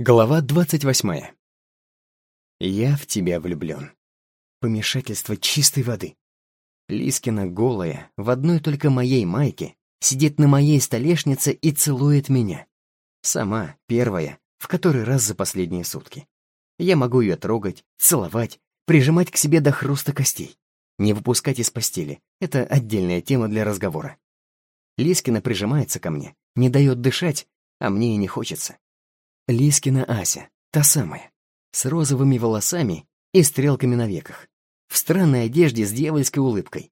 Глава двадцать восьмая. Я в тебя влюблен. Помешательство чистой воды. Лискина голая, в одной только моей майке, сидит на моей столешнице и целует меня. Сама, первая, в который раз за последние сутки. Я могу ее трогать, целовать, прижимать к себе до хруста костей. Не выпускать из постели — это отдельная тема для разговора. Лискина прижимается ко мне, не дает дышать, а мне и не хочется. Лискина Ася, та самая, с розовыми волосами и стрелками на веках, в странной одежде с дьявольской улыбкой.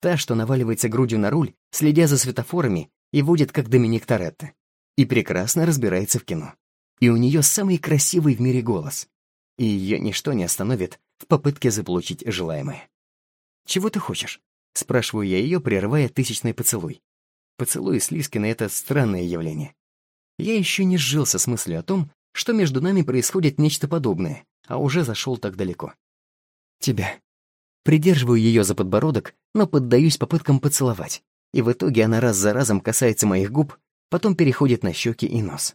Та, что наваливается грудью на руль, следя за светофорами и водит как Доминик Торетто. И прекрасно разбирается в кино. И у нее самый красивый в мире голос. И ее ничто не остановит в попытке заполучить желаемое. «Чего ты хочешь?» — спрашиваю я ее, прерывая тысячный поцелуй. Поцелуй с Лискиной — это странное явление. Я еще не сжился с мыслью о том, что между нами происходит нечто подобное, а уже зашел так далеко. Тебя. Придерживаю ее за подбородок, но поддаюсь попыткам поцеловать, и в итоге она раз за разом касается моих губ, потом переходит на щеки и нос.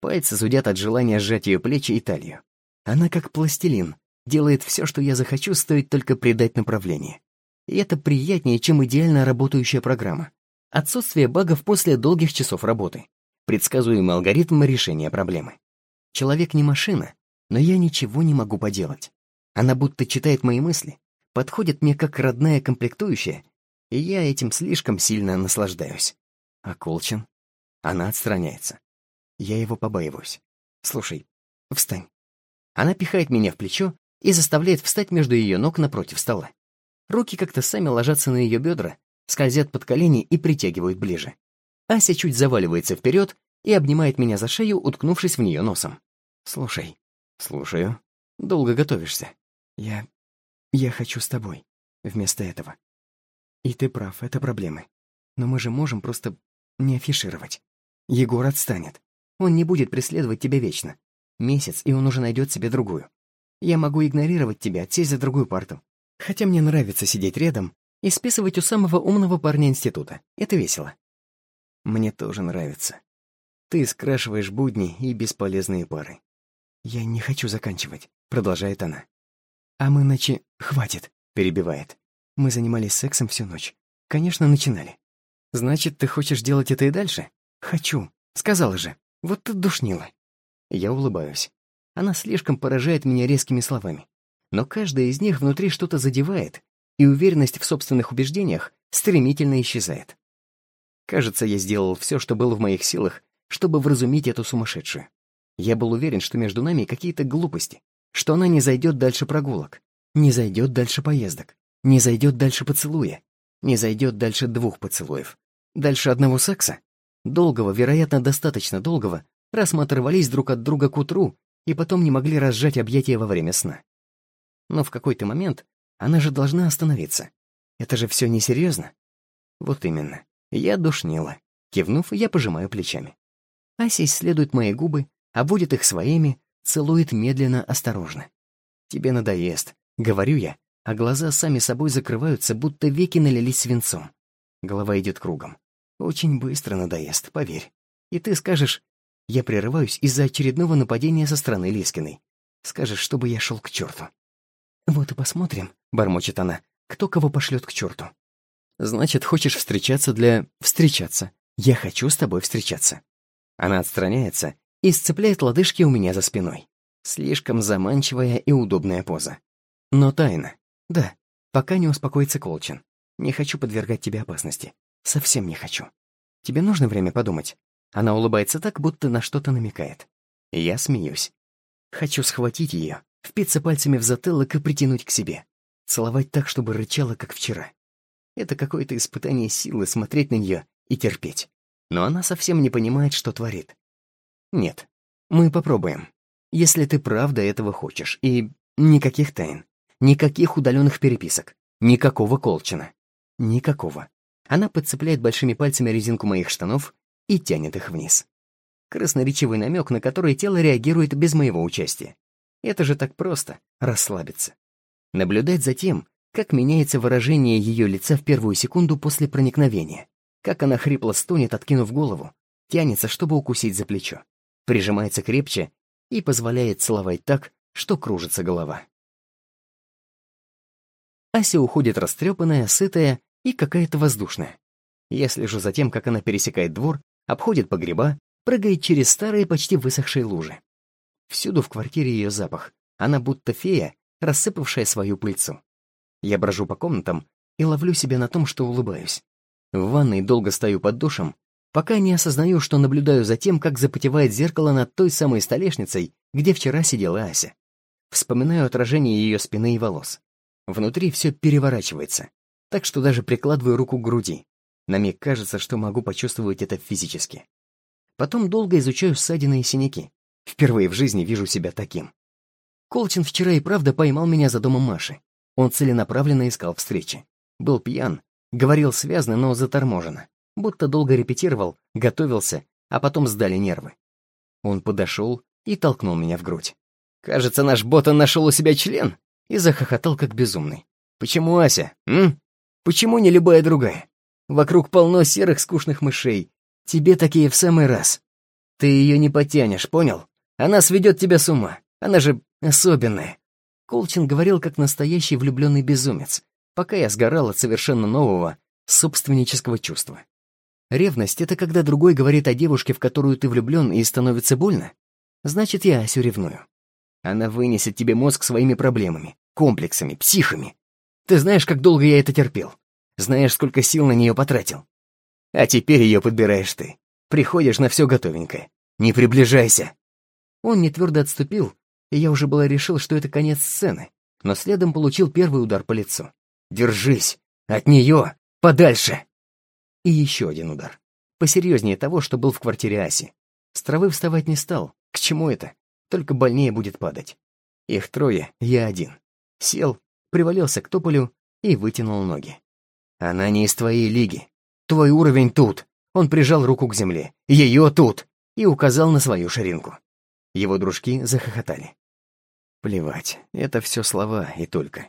Пальцы зудят от желания сжать ее плечи и талию. Она как пластилин, делает все, что я захочу, стоит только придать направление. И это приятнее, чем идеально работающая программа. Отсутствие багов после долгих часов работы предсказуемый алгоритм решения проблемы. Человек не машина, но я ничего не могу поделать. Она будто читает мои мысли, подходит мне как родная комплектующая, и я этим слишком сильно наслаждаюсь. А Колчин? Она отстраняется. Я его побаиваюсь. Слушай, встань. Она пихает меня в плечо и заставляет встать между ее ног напротив стола. Руки как-то сами ложатся на ее бедра, скользят под колени и притягивают ближе. Ася чуть заваливается вперед и обнимает меня за шею, уткнувшись в нее носом. «Слушай». «Слушаю. Долго готовишься?» «Я... я хочу с тобой. Вместо этого. И ты прав, это проблемы. Но мы же можем просто не афишировать. Егор отстанет. Он не будет преследовать тебя вечно. Месяц, и он уже найдет себе другую. Я могу игнорировать тебя, сесть за другую парту. Хотя мне нравится сидеть рядом и списывать у самого умного парня института. Это весело. Мне тоже нравится. Ты скрашиваешь будни и бесполезные пары. Я не хочу заканчивать, продолжает она. А мы ночи... Хватит, перебивает. Мы занимались сексом всю ночь. Конечно, начинали. Значит, ты хочешь делать это и дальше? Хочу. Сказала же. Вот ты душнила. Я улыбаюсь. Она слишком поражает меня резкими словами. Но каждая из них внутри что-то задевает, и уверенность в собственных убеждениях стремительно исчезает. Кажется, я сделал все, что было в моих силах, чтобы вразумить эту сумасшедшую. Я был уверен, что между нами какие-то глупости, что она не зайдет дальше прогулок, не зайдет дальше поездок, не зайдет дальше поцелуя, не зайдет дальше двух поцелуев, дальше одного секса, долгого, вероятно, достаточно долгого, раз мы оторвались друг от друга к утру и потом не могли разжать объятия во время сна. Но в какой-то момент она же должна остановиться. Это же все несерьезно. Вот именно. Я душнила. Кивнув, я пожимаю плечами. Ася исследует мои губы, обводит их своими, целует медленно, осторожно. «Тебе надоест», — говорю я, а глаза сами собой закрываются, будто веки налились свинцом. Голова идет кругом. Очень быстро надоест, поверь. И ты скажешь... Я прерываюсь из-за очередного нападения со стороны Лискиной. Скажешь, чтобы я шел к черту. «Вот и посмотрим», — бормочет она, — «кто кого пошлет к черту». Значит, хочешь встречаться для... встречаться. Я хочу с тобой встречаться. Она отстраняется и сцепляет лодыжки у меня за спиной. Слишком заманчивая и удобная поза. Но тайна. Да, пока не успокоится Колчин. Не хочу подвергать тебе опасности. Совсем не хочу. Тебе нужно время подумать. Она улыбается так, будто на что-то намекает. Я смеюсь. Хочу схватить ее, впиться пальцами в затылок и притянуть к себе. Целовать так, чтобы рычала, как вчера. Это какое-то испытание силы смотреть на нее и терпеть. Но она совсем не понимает, что творит. Нет, мы попробуем. Если ты правда этого хочешь, и никаких тайн, никаких удаленных переписок, никакого колчина. Никакого. Она подцепляет большими пальцами резинку моих штанов и тянет их вниз. Красноречивый намек, на который тело реагирует без моего участия. Это же так просто — расслабиться. Наблюдать за тем, как меняется выражение ее лица в первую секунду после проникновения? Как она хрипло стонет, откинув голову, тянется, чтобы укусить за плечо, прижимается крепче и позволяет целовать так, что кружится голова. Ася уходит растрепанная, сытая и какая-то воздушная. Я слежу за тем, как она пересекает двор, обходит погреба, прыгает через старые, почти высохшие лужи. Всюду в квартире ее запах. Она будто фея, рассыпавшая свою пыльцу. Я брожу по комнатам и ловлю себя на том, что улыбаюсь. В ванной долго стою под душем, пока не осознаю, что наблюдаю за тем, как запотевает зеркало над той самой столешницей, где вчера сидела Ася. Вспоминаю отражение ее спины и волос. Внутри все переворачивается, так что даже прикладываю руку к груди. На миг кажется, что могу почувствовать это физически. Потом долго изучаю ссадины и синяки. Впервые в жизни вижу себя таким. Колчин вчера и правда поймал меня за домом Маши. Он целенаправленно искал встречи. Был пьян, говорил связно, но заторможенно. Будто долго репетировал, готовился, а потом сдали нервы. Он подошел и толкнул меня в грудь. «Кажется, наш Ботан нашел у себя член!» и захохотал как безумный. «Почему Ася, м? Почему не любая другая? Вокруг полно серых скучных мышей. Тебе такие в самый раз. Ты ее не потянешь, понял? Она сведет тебя с ума. Она же особенная». Колчин говорил как настоящий влюбленный безумец, пока я сгорал от совершенно нового, собственнического чувства. Ревность — это когда другой говорит о девушке, в которую ты влюблен, и становится больно? Значит, я Асю ревную. Она вынесет тебе мозг своими проблемами, комплексами, психами. Ты знаешь, как долго я это терпел. Знаешь, сколько сил на нее потратил. А теперь ее подбираешь ты. Приходишь на все готовенькое. Не приближайся. Он не твердо отступил, и я уже было решил, что это конец сцены, но следом получил первый удар по лицу. «Держись! От нее! Подальше!» И еще один удар. Посерьезнее того, что был в квартире Аси. С травы вставать не стал. К чему это? Только больнее будет падать. Их трое, я один. Сел, привалился к тополю и вытянул ноги. Она не из твоей лиги. Твой уровень тут. Он прижал руку к земле. Ее тут. И указал на свою ширинку. Его дружки захохотали. Плевать, это все слова и только.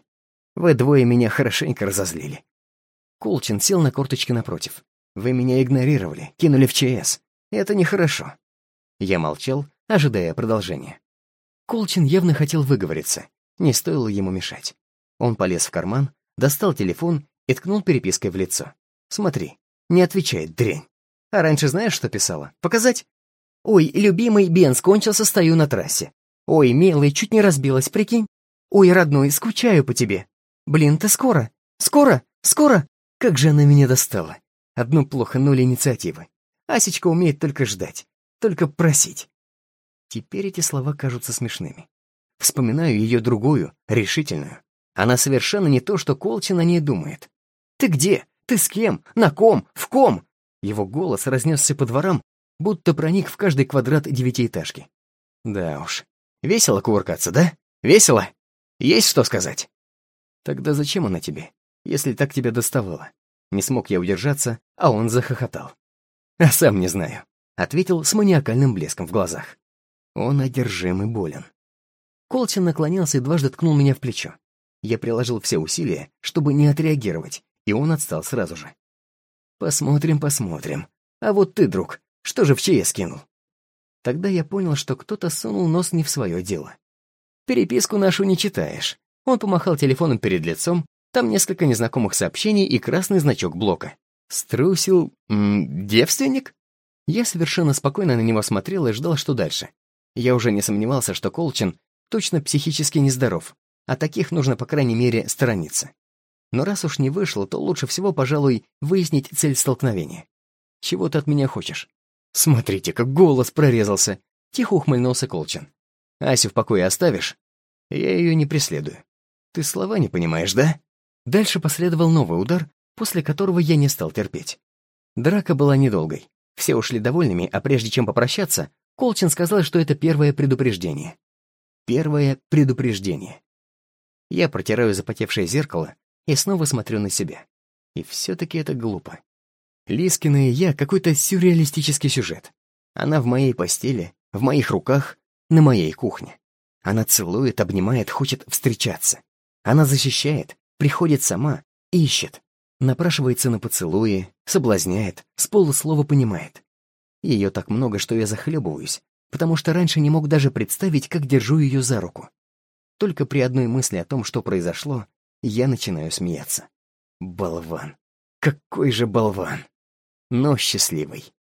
Вы двое меня хорошенько разозлили. Колчин сел на корточки напротив. Вы меня игнорировали, кинули в ЧС. Это нехорошо. Я молчал, ожидая продолжения. Колчин явно хотел выговориться. Не стоило ему мешать. Он полез в карман, достал телефон и ткнул перепиской в лицо. «Смотри, не отвечает дрянь. А раньше знаешь, что писала? Показать?» «Ой, любимый, Бенз кончился, стою на трассе. Ой, милый, чуть не разбилась, прикинь. Ой, родной, скучаю по тебе. Блин, ты скоро? Скоро? Скоро? Как же она меня достала. Одно плохо, ноль инициативы. Асечка умеет только ждать, только просить. Теперь эти слова кажутся смешными. Вспоминаю ее другую, решительную. Она совершенно не то, что Колчин о ней думает. «Ты где? Ты с кем? На ком? В ком?» Его голос разнесся по дворам, будто проник в каждый квадрат девятиэтажки. «Да уж. Весело кувыркаться, да? Весело? Есть что сказать?» «Тогда зачем она тебе, если так тебя доставала?» Не смог я удержаться, а он захохотал. «А сам не знаю», — ответил с маниакальным блеском в глазах. Он одержим и болен. Колчин наклонился и дважды ткнул меня в плечо. Я приложил все усилия, чтобы не отреагировать, и он отстал сразу же. «Посмотрим, посмотрим. А вот ты, друг, что же в ЧС кинул?» Тогда я понял, что кто-то сунул нос не в свое дело. «Переписку нашу не читаешь». Он помахал телефоном перед лицом, там несколько незнакомых сообщений и красный значок блока. «Струсил... М девственник?» Я совершенно спокойно на него смотрел и ждал, что дальше. Я уже не сомневался, что Колчин точно психически нездоров, а таких нужно, по крайней мере, сторониться. Но раз уж не вышло, то лучше всего, пожалуй, выяснить цель столкновения. Чего ты от меня хочешь? Смотрите, как голос прорезался. Тихо ухмыльнулся Колчин. Асю в покое оставишь? Я ее не преследую. Ты слова не понимаешь, да? Дальше последовал новый удар, после которого я не стал терпеть. Драка была недолгой. Все ушли довольными, а прежде чем попрощаться, Колчин сказал, что это первое предупреждение. Первое предупреждение. Я протираю запотевшее зеркало и снова смотрю на себя. И все-таки это глупо. Лискина и я — какой-то сюрреалистический сюжет. Она в моей постели, в моих руках, на моей кухне. Она целует, обнимает, хочет встречаться. Она защищает, приходит сама, ищет, напрашивается на поцелуи, соблазняет, с полуслова понимает. Ее так много, что я захлебываюсь, потому что раньше не мог даже представить, как держу ее за руку. Только при одной мысли о том, что произошло, я начинаю смеяться. Болван. Какой же болван. Но счастливый.